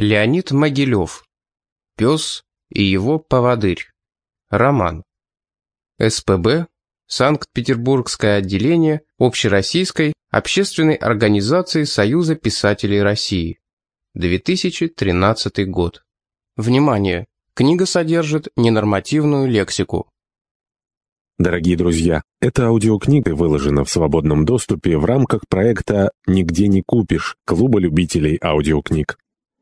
Леонид Могилев. Пес и его поводырь. Роман. СПБ. Санкт-Петербургское отделение Общероссийской общественной организации Союза писателей России. 2013 год. Внимание! Книга содержит ненормативную лексику. Дорогие друзья, эта аудиокнига выложена в свободном доступе в рамках проекта «Нигде не купишь» Клуба любителей аудиокниг.